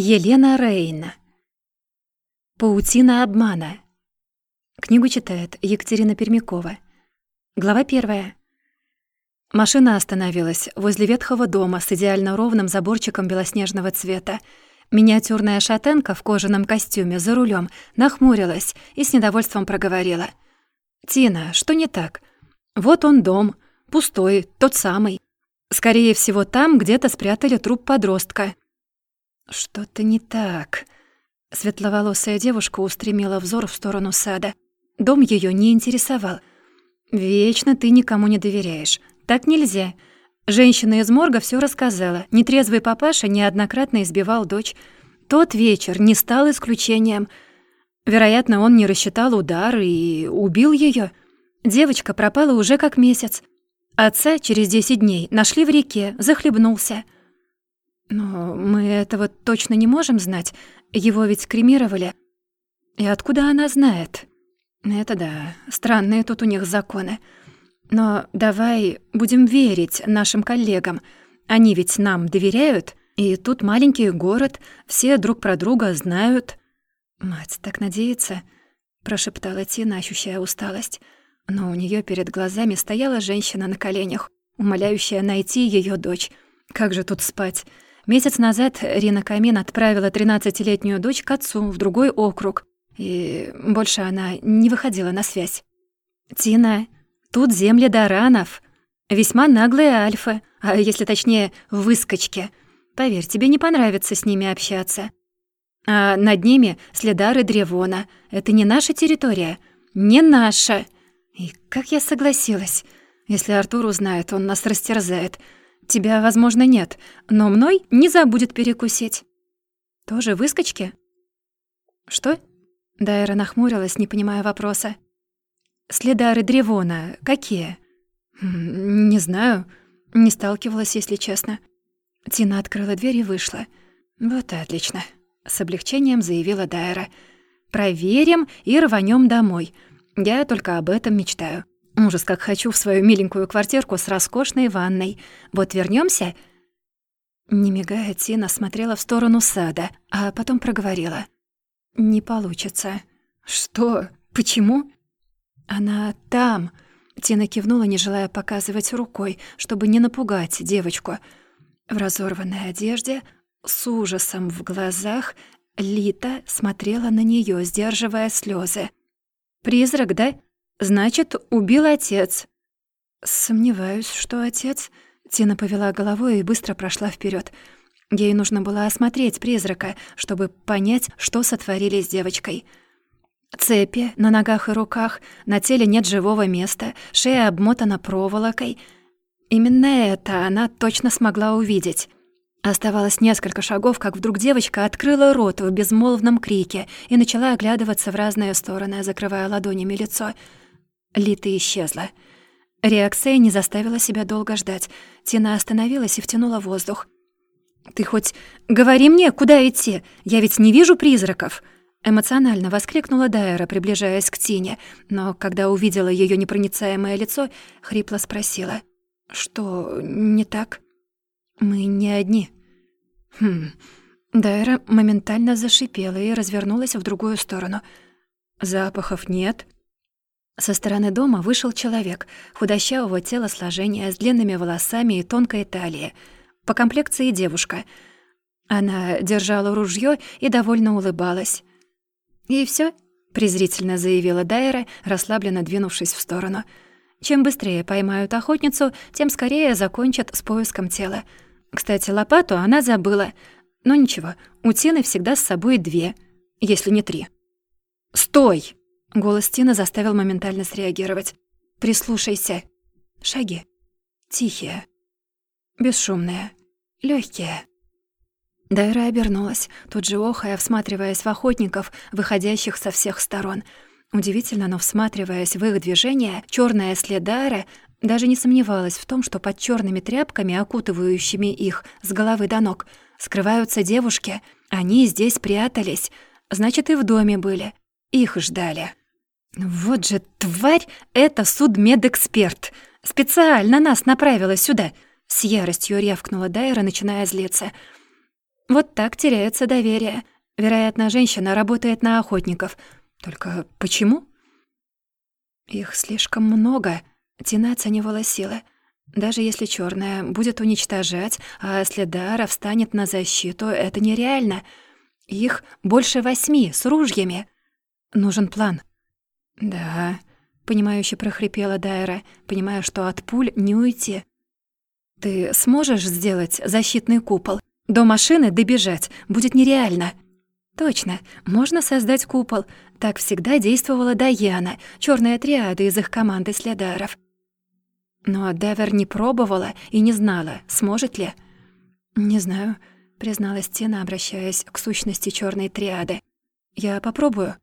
Елена Рейна. Паутина обмана. Книгу читает Екатерина Пермякова. Глава первая. Машина остановилась возле ветхого дома с идеально ровным заборчиком белоснежного цвета. Миниатюрная шатенка в кожаном костюме за рулем нахмурилась и с недовольством проговорила. «Тина, что не так? Вот он дом, пустой, тот самый. Скорее всего, там где-то спрятали труп подростка». «Что-то не так». Светловолосая девушка устремила взор в сторону сада. Дом ее не интересовал. «Вечно ты никому не доверяешь. Так нельзя». Женщина из морга все рассказала. Нетрезвый папаша неоднократно избивал дочь. Тот вечер не стал исключением. Вероятно, он не рассчитал удар и убил ее. Девочка пропала уже как месяц. Отца через десять дней нашли в реке, захлебнулся. Но мы этого точно не можем знать. Его ведь кремировали. И откуда она знает? Это да, странные тут у них законы. Но давай будем верить нашим коллегам. Они ведь нам доверяют, и тут маленький город, все друг про друга знают. Мать так надеется, прошептала Тина, ощущая усталость. Но у нее перед глазами стояла женщина на коленях, умоляющая найти ее дочь. Как же тут спать? Месяц назад Рина Камин отправила 13-летнюю дочь к отцу в другой округ, и больше она не выходила на связь. «Тина, тут земли Даранов, весьма наглые альфы, а если точнее, выскочки. Поверь, тебе не понравится с ними общаться. А над ними следары Древона. Это не наша территория, не наша. И как я согласилась? Если Артур узнает, он нас растерзает». Тебя, возможно, нет, но мной не забудет перекусить. Тоже выскочки? Что? Дайра нахмурилась, не понимая вопроса. Следары Древона какие? Не знаю, не сталкивалась, если честно. Тина открыла дверь и вышла. Вот и отлично, с облегчением заявила Дайра. Проверим и рванем домой. Я только об этом мечтаю. Ужас, как хочу в свою миленькую квартирку с роскошной ванной. Вот вернемся. Не мигая, Тина смотрела в сторону сада, а потом проговорила. «Не получится». «Что? Почему?» «Она там». Тина кивнула, не желая показывать рукой, чтобы не напугать девочку. В разорванной одежде, с ужасом в глазах, Лита смотрела на нее, сдерживая слезы. «Призрак, да?» Значит, убил отец. Сомневаюсь, что отец. Тина повела головой и быстро прошла вперед. Ей нужно было осмотреть призрака, чтобы понять, что сотворили с девочкой. Цепи на ногах и руках, на теле нет живого места, шея обмотана проволокой. Именно это она точно смогла увидеть. Оставалось несколько шагов, как вдруг девочка открыла рот в безмолвном крике и начала оглядываться в разные стороны, закрывая ладонями лицо — Лита исчезла. Реакция не заставила себя долго ждать. Тина остановилась и втянула воздух. «Ты хоть говори мне, куда идти? Я ведь не вижу призраков!» Эмоционально воскликнула Дайра, приближаясь к Тине, но когда увидела ее непроницаемое лицо, хрипло спросила. «Что не так?» «Мы не одни». «Хм...» Дайра моментально зашипела и развернулась в другую сторону. «Запахов нет?» Со стороны дома вышел человек, худощавого телосложения, с длинными волосами и тонкой талией. По комплекции девушка. Она держала ружье и довольно улыбалась. «И все, презрительно заявила Дайра, расслабленно двинувшись в сторону. «Чем быстрее поймают охотницу, тем скорее закончат с поиском тела. Кстати, лопату она забыла. Но ничего, у Тины всегда с собой две, если не три». «Стой!» Голос Тины заставил моментально среагировать. «Прислушайся. Шаги. Тихие. Бесшумные. легкие. Дайра обернулась, тут же охая, всматриваясь в охотников, выходящих со всех сторон. Удивительно, но всматриваясь в их движения, черная следара даже не сомневалась в том, что под черными тряпками, окутывающими их с головы до ног, скрываются девушки. Они здесь прятались, значит, и в доме были. Их ждали. «Вот же тварь! Это судмедэксперт! Специально нас направила сюда!» С яростью рявкнула Дайра, начиная злиться. Вот так теряется доверие. Вероятно, женщина работает на охотников. Только почему? Их слишком много. Тина оценивала силы. Даже если черная будет уничтожать, а Следара встанет на защиту, это нереально. Их больше восьми, с ружьями. Нужен план. «Да», — понимающе прохрипела Дайра, понимая, что от пуль не уйти. «Ты сможешь сделать защитный купол? До машины добежать будет нереально». «Точно, можно создать купол. Так всегда действовала Даяна, черная триада из их команды следаров». Но Девер не пробовала и не знала, сможет ли. «Не знаю», — призналась Тина, обращаясь к сущности черной триады. «Я попробую».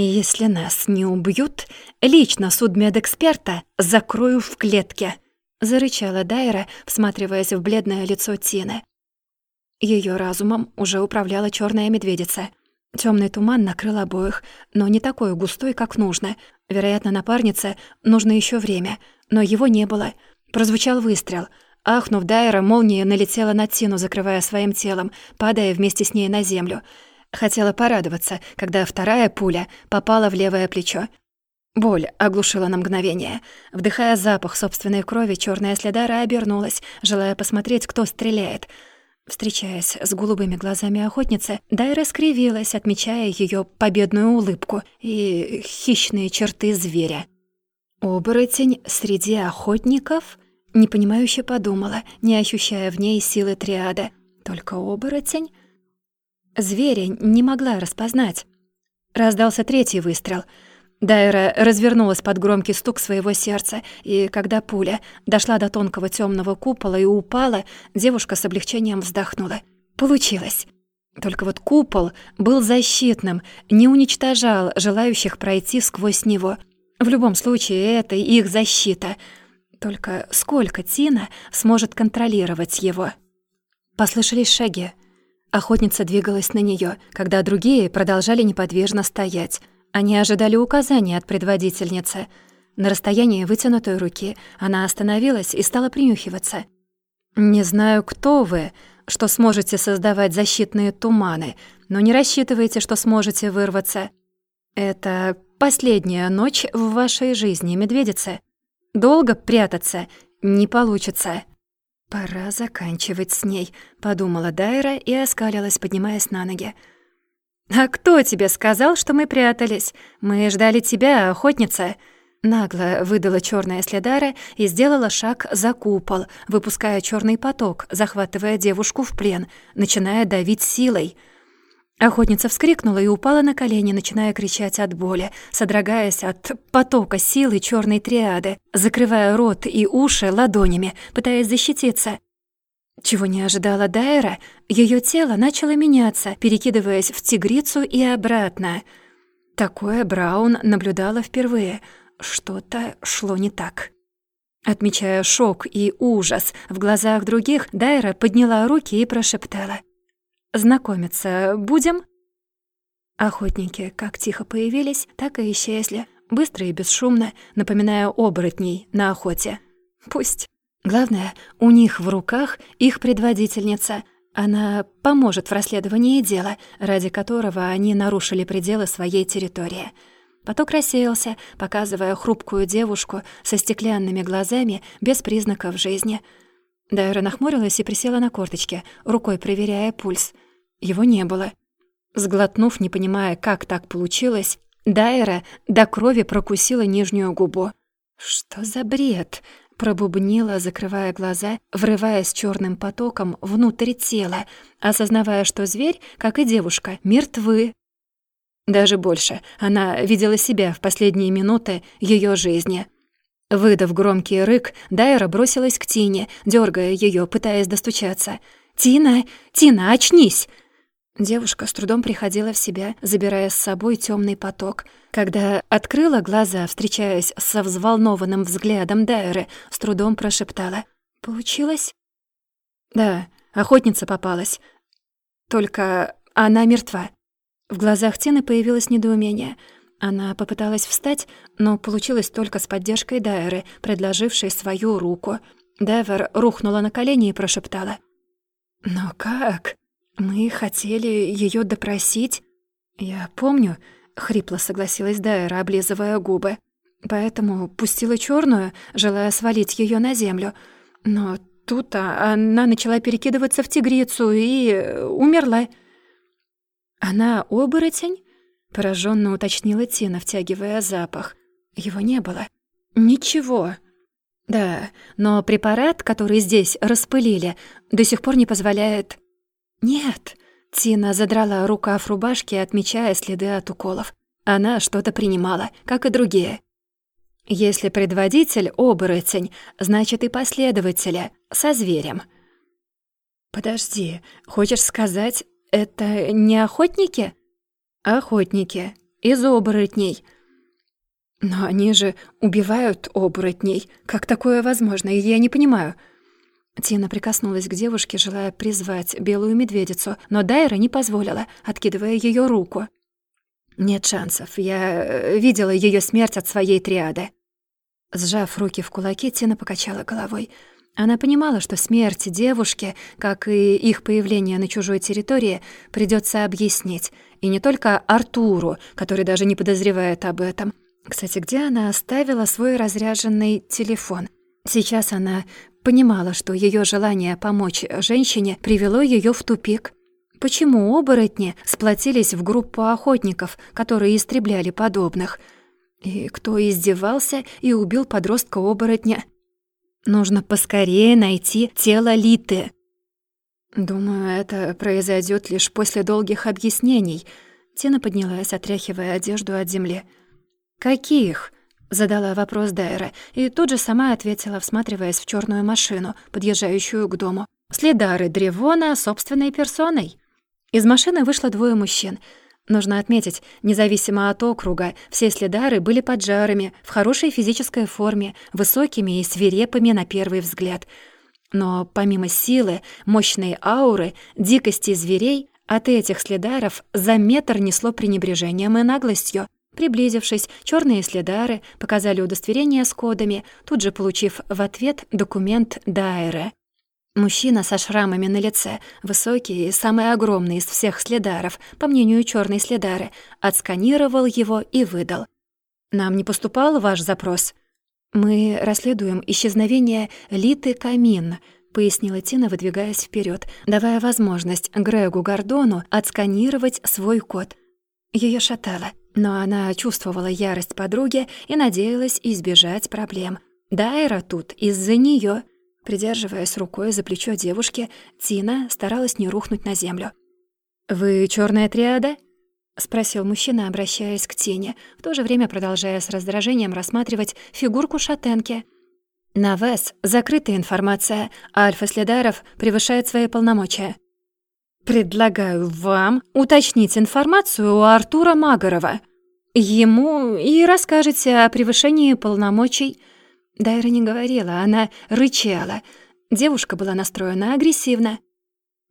Если нас не убьют, лично судмедэксперта закрою в клетке», — зарычала Дайра, всматриваясь в бледное лицо Тины. Ее разумом уже управляла черная медведица. Темный туман накрыл обоих, но не такой густой, как нужно. Вероятно, напарнице нужно еще время, но его не было. Прозвучал выстрел. Ахнув, Дайра молния налетела на Тину, закрывая своим телом, падая вместе с ней на землю — Хотела порадоваться, когда вторая пуля попала в левое плечо. Боль оглушила на мгновение. Вдыхая запах собственной крови, черная следара обернулась, желая посмотреть, кто стреляет. Встречаясь с голубыми глазами охотницы, Дайра скривилась, отмечая ее победную улыбку и хищные черты зверя. «Оборотень среди охотников?» Непонимающе подумала, не ощущая в ней силы триада. «Только оборотень?» Зверя не могла распознать. Раздался третий выстрел. Дайра развернулась под громкий стук своего сердца, и когда пуля дошла до тонкого темного купола и упала, девушка с облегчением вздохнула. Получилось. Только вот купол был защитным, не уничтожал желающих пройти сквозь него. В любом случае, это их защита. Только сколько Тина сможет контролировать его? Послышались шаги. Охотница двигалась на неё, когда другие продолжали неподвижно стоять. Они ожидали указания от предводительницы. На расстоянии вытянутой руки она остановилась и стала принюхиваться. «Не знаю, кто вы, что сможете создавать защитные туманы, но не рассчитывайте, что сможете вырваться. Это последняя ночь в вашей жизни, медведица. Долго прятаться не получится». «Пора заканчивать с ней», — подумала Дайра и оскалилась, поднимаясь на ноги. «А кто тебе сказал, что мы прятались? Мы ждали тебя, охотница!» Нагло выдала черная следара и сделала шаг за купол, выпуская черный поток, захватывая девушку в плен, начиная давить силой — Охотница вскрикнула и упала на колени, начиная кричать от боли, содрогаясь от потока силы черной триады, закрывая рот и уши ладонями, пытаясь защититься. Чего не ожидала Дайра, ее тело начало меняться, перекидываясь в тигрицу и обратно. Такое Браун наблюдала впервые. Что-то шло не так. Отмечая шок и ужас в глазах других, Дайра подняла руки и прошептала. Знакомиться будем?» Охотники как тихо появились, так и исчезли, быстро и бесшумно, напоминая оборотней на охоте. Пусть. Главное, у них в руках их предводительница. Она поможет в расследовании дела, ради которого они нарушили пределы своей территории. Поток рассеялся, показывая хрупкую девушку со стеклянными глазами без признаков жизни — Дайра нахмурилась и присела на корточки, рукой проверяя пульс. Его не было. Сглотнув, не понимая, как так получилось, Дайра до крови прокусила нижнюю губу. «Что за бред?» — пробубнила, закрывая глаза, врываясь черным потоком внутрь тела, осознавая, что зверь, как и девушка, мертвы. Даже больше, она видела себя в последние минуты ее жизни — Выдав громкий рык, Дайра бросилась к Тине, дергая ее, пытаясь достучаться. «Тина! Тина, очнись!» Девушка с трудом приходила в себя, забирая с собой темный поток. Когда открыла глаза, встречаясь со взволнованным взглядом Дайры, с трудом прошептала. «Получилось?» «Да, охотница попалась. Только она мертва». В глазах Тины появилось недоумение — она попыталась встать, но получилось только с поддержкой Дайры, предложившей свою руку. Девер рухнула на колени и прошептала. «Но как?» Мы хотели ее допросить. Я помню, хрипло согласилась Дайра, облизывая губы. Поэтому пустила черную, желая свалить ее на землю. Но тут она начала перекидываться в тигрицу и умерла. Она оборотень? Пораженно уточнила Тина, втягивая запах. Его не было. Ничего. Да, но препарат, который здесь распылили, до сих пор не позволяет... Нет. Тина задрала рукав рубашки, отмечая следы от уколов. Она что-то принимала, как и другие. Если предводитель — оборотень, значит и последователя — со зверем. «Подожди, хочешь сказать, это не охотники?» «Охотники. Из оборотней». «Но они же убивают оборотней. Как такое возможно? Я не понимаю». Тина прикоснулась к девушке, желая призвать белую медведицу, но Дайра не позволила, откидывая ее руку. «Нет шансов. Я э, видела ее смерть от своей триады». Сжав руки в кулаки, Тина покачала головой. Она понимала, что смерть девушки, как и их появление на чужой территории, придется объяснить. И не только Артуру, который даже не подозревает об этом. Кстати, где она оставила свой разряженный телефон? Сейчас она понимала, что ее желание помочь женщине привело ее в тупик. Почему оборотни сплотились в группу охотников, которые истребляли подобных – и кто издевался и убил подростка-оборотня? Нужно поскорее найти тело Литы. Думаю, это произойдет лишь после долгих объяснений. Тина поднялась, отряхивая одежду от земли. «Каких?» — задала вопрос Дайра, и тут же сама ответила, всматриваясь в черную машину, подъезжающую к дому. «Следары Древона собственной персоной». Из машины вышло двое мужчин — Нужно отметить, независимо от округа, все следары были поджарами, в хорошей физической форме, высокими и свирепыми на первый взгляд. Но помимо силы, мощной ауры, дикости зверей, от этих следаров за метр несло пренебрежением и наглостью. Приблизившись, черные следары показали удостоверение с кодами, тут же получив в ответ документ Дайре. Мужчина со шрамами на лице, высокий и самый огромный из всех следаров, по мнению черной следары, отсканировал его и выдал. «Нам не поступал ваш запрос?» «Мы расследуем исчезновение Литы Камин», — пояснила Тина, выдвигаясь вперед, давая возможность Грегу Гордону отсканировать свой код. Ее шатало, но она чувствовала ярость подруги и надеялась избежать проблем. Дайра тут из-за нее. Придерживаясь рукой за плечо девушки, Тина старалась не рухнуть на землю. «Вы черная триада?» — спросил мужчина, обращаясь к Тине, в то же время продолжая с раздражением рассматривать фигурку шатенки. «На вас закрытая информация, а Альфа-Следаров превышает свои полномочия». «Предлагаю вам уточнить информацию у Артура Магорова. Ему и расскажете о превышении полномочий». Дайра не говорила, она рычала. Девушка была настроена агрессивно.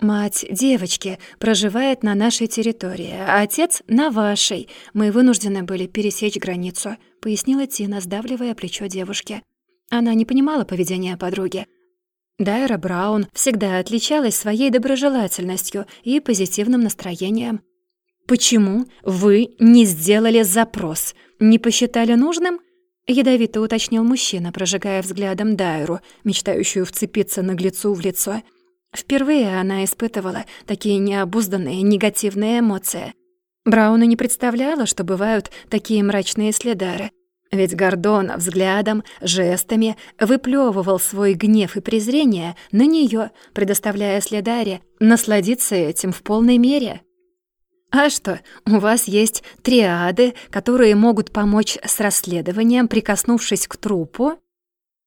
«Мать девочки проживает на нашей территории, а отец — на вашей. Мы вынуждены были пересечь границу», — пояснила Тина, сдавливая плечо девушки. Она не понимала поведения подруги. Дайра Браун всегда отличалась своей доброжелательностью и позитивным настроением. «Почему вы не сделали запрос? Не посчитали нужным?» Ядовито уточнил мужчина, прожигая взглядом Дайру, мечтающую вцепиться наглецу в лицо. Впервые она испытывала такие необузданные негативные эмоции. Брауна не представляла, что бывают такие мрачные следары. Ведь Гордон взглядом, жестами выплёвывал свой гнев и презрение на неё, предоставляя следаре насладиться этим в полной мере. А что, у вас есть триады, которые могут помочь с расследованием, прикоснувшись к трупу?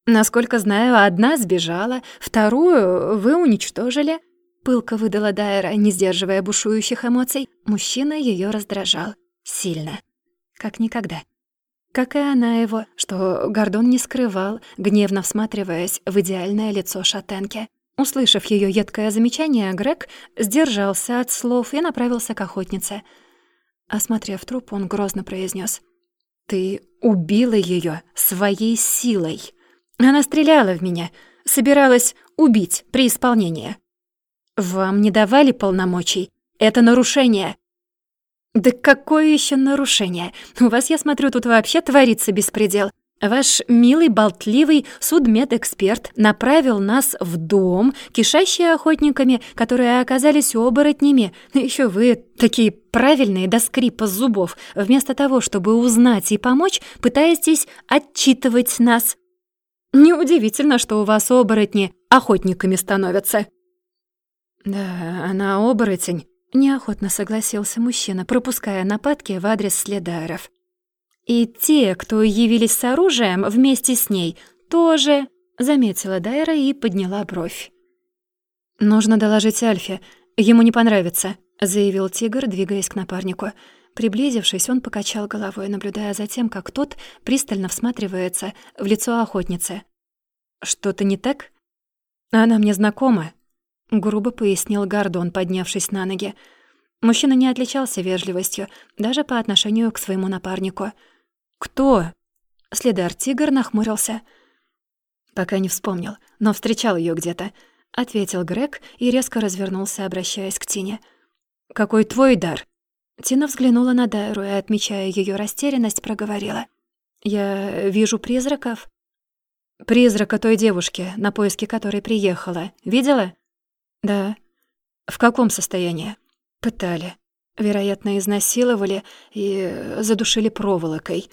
Насколько знаю, одна сбежала, вторую вы уничтожили. Пылко выдала Дайра, не сдерживая бушующих эмоций. Мужчина ее раздражал. Сильно. Как никогда. Как и она его, что Гордон не скрывал, гневно всматриваясь в идеальное лицо шатенки. Услышав ее едкое замечание, Грег сдержался от слов и направился к охотнице. Осмотрев труп, он грозно произнес: «Ты убила ее своей силой. Она стреляла в меня, собиралась убить при исполнении». Вам не давали полномочий. Это нарушение. Да какое еще нарушение? У вас, я смотрю, тут вообще творится беспредел. Ваш милый, болтливый судмедэксперт направил нас в дом, кишащий охотниками, которые оказались оборотнями. Еще вы такие правильные до скрипа зубов. Вместо того, чтобы узнать и помочь, пытаетесь отчитывать нас. Неудивительно, что у вас оборотни охотниками становятся. Да, она оборотень. Неохотно согласился мужчина, пропуская нападки в адрес следаров. И те, кто явились с оружием вместе с ней, тоже, заметила Дайра и подняла бровь. Нужно доложить Альфе, ему не понравится, заявил тигр, двигаясь к напарнику. Приблизившись, он покачал головой, наблюдая за тем, как тот пристально всматривается в лицо охотницы. «Что-то не так?» «Она мне знакома», — грубо пояснил Гордон, поднявшись на ноги. Мужчина не отличался вежливостью, даже по отношению к своему напарнику. «Кто?» Следар Тигр нахмурился. «Пока не вспомнил, но встречал ее где-то», — ответил Грег и резко развернулся, обращаясь к Тине. «Какой твой дар?» Тина взглянула на Дайру и, отмечая ее растерянность, проговорила. «Я вижу призраков». «Призрака той девушки, на поиски которой приехала. Видела?» «Да». «В каком состоянии?» «Пытали. Вероятно, изнасиловали и задушили проволокой».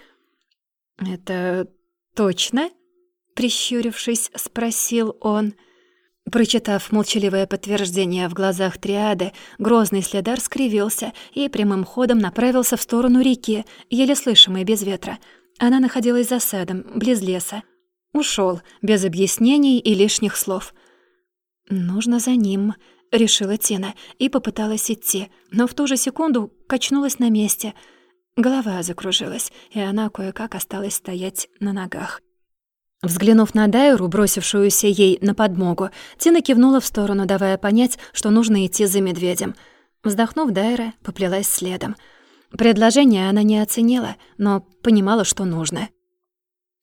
«Это точно?» — прищурившись, спросил он. Прочитав молчаливое подтверждение в глазах триады, грозный следар скривился и прямым ходом направился в сторону реки, еле слышимой без ветра. Она находилась за садом, близ леса. Ушел без объяснений и лишних слов. «Нужно за ним», — решила Тина и попыталась идти, но в ту же секунду качнулась на месте — Голова закружилась, и она кое-как осталась стоять на ногах. Взглянув на Дайру, бросившуюся ей на подмогу, Тина кивнула в сторону, давая понять, что нужно идти за медведем. Вздохнув, Дайра поплелась следом. Предложение она не оценила, но понимала, что нужно.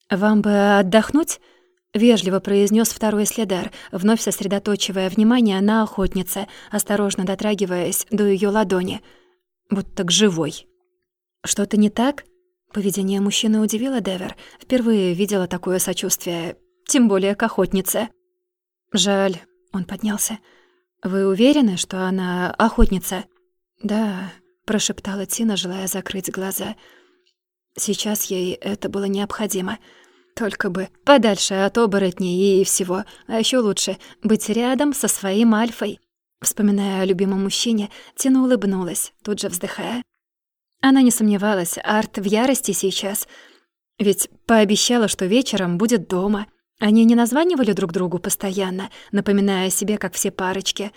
«Вам бы отдохнуть?» — вежливо произнес второй следар, вновь сосредоточивая внимание на охотнице, осторожно дотрагиваясь до ее ладони. Будто к живой. «Что-то не так?» Поведение мужчины удивило Девер. Впервые видела такое сочувствие, тем более к охотнице. «Жаль», — он поднялся. «Вы уверены, что она охотница?» «Да», — прошептала Тина, желая закрыть глаза. Сейчас ей это было необходимо. Только бы подальше от оборотней и всего, а еще лучше быть рядом со своим Альфой. Вспоминая о любимом мужчине, Тина улыбнулась, тут же вздыхая. Она не сомневалась, Арт в ярости сейчас. Ведь пообещала, что вечером будет дома. Они не названивали друг другу постоянно, напоминая о себе, как все парочки.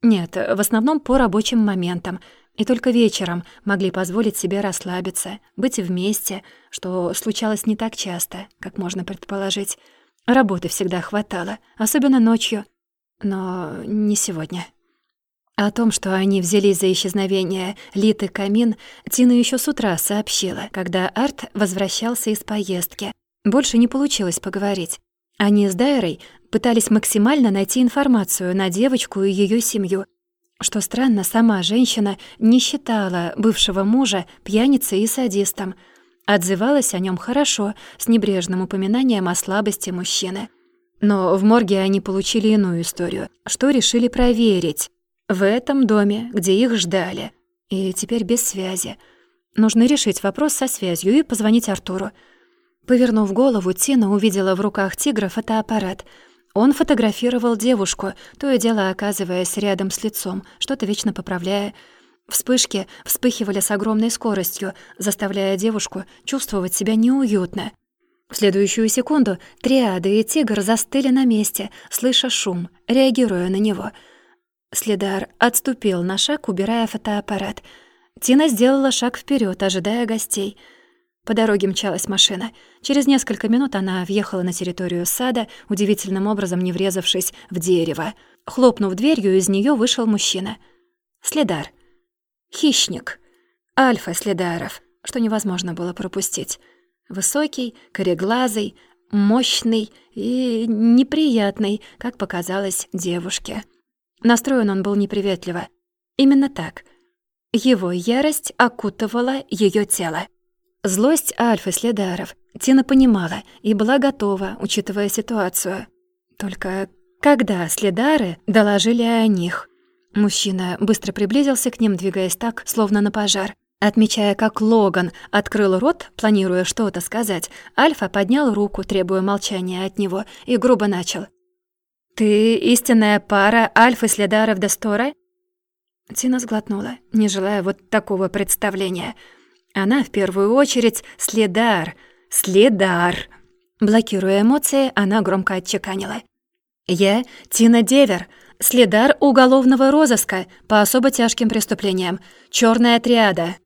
Нет, в основном по рабочим моментам. И только вечером могли позволить себе расслабиться, быть вместе, что случалось не так часто, как можно предположить. Работы всегда хватало, особенно ночью. Но не сегодня. О том, что они взялись за исчезновение Литы Камин, Тина еще с утра сообщила, когда Арт возвращался из поездки. Больше не получилось поговорить. Они с Дайрой пытались максимально найти информацию на девочку и ее семью. Что странно, сама женщина не считала бывшего мужа пьяницей и садистом. Отзывалась о нем хорошо, с небрежным упоминанием о слабости мужчины. Но в морге они получили иную историю, что решили проверить. В этом доме, где их ждали. И теперь без связи. Нужно решить вопрос со связью и позвонить Артуру. Повернув голову, Тина увидела в руках тигра фотоаппарат. Он фотографировал девушку, то и дело оказываясь рядом с лицом, что-то вечно поправляя. Вспышки вспыхивали с огромной скоростью, заставляя девушку чувствовать себя неуютно. В следующую секунду триады и тигр застыли на месте, слыша шум, реагируя на него — Следар отступил на шаг, убирая фотоаппарат. Тина сделала шаг вперед, ожидая гостей. По дороге мчалась машина. Через несколько минут она въехала на территорию сада, удивительным образом не врезавшись в дерево. Хлопнув дверью, из нее вышел мужчина. Следар. Хищник. Альфа следаров, что невозможно было пропустить. Высокий, кореглазый, мощный и неприятный, как показалось девушке. Настроен он был неприветливо. Именно так. Его ярость окутывала ее тело. Злость Альфы Следаров Тина понимала и была готова, учитывая ситуацию. Только когда Следары доложили о них? Мужчина быстро приблизился к ним, двигаясь так, словно на пожар. Отмечая, как Логан открыл рот, планируя что-то сказать, Альфа поднял руку, требуя молчания от него, и грубо начал. «Ты истинная пара Альфы Следаров Достора?» Тина сглотнула, не желая вот такого представления. Она в первую очередь Следар, Следар. Блокируя эмоции, она громко отчеканила. «Я Тина Девер, следар уголовного розыска по особо тяжким преступлениям, черная триада».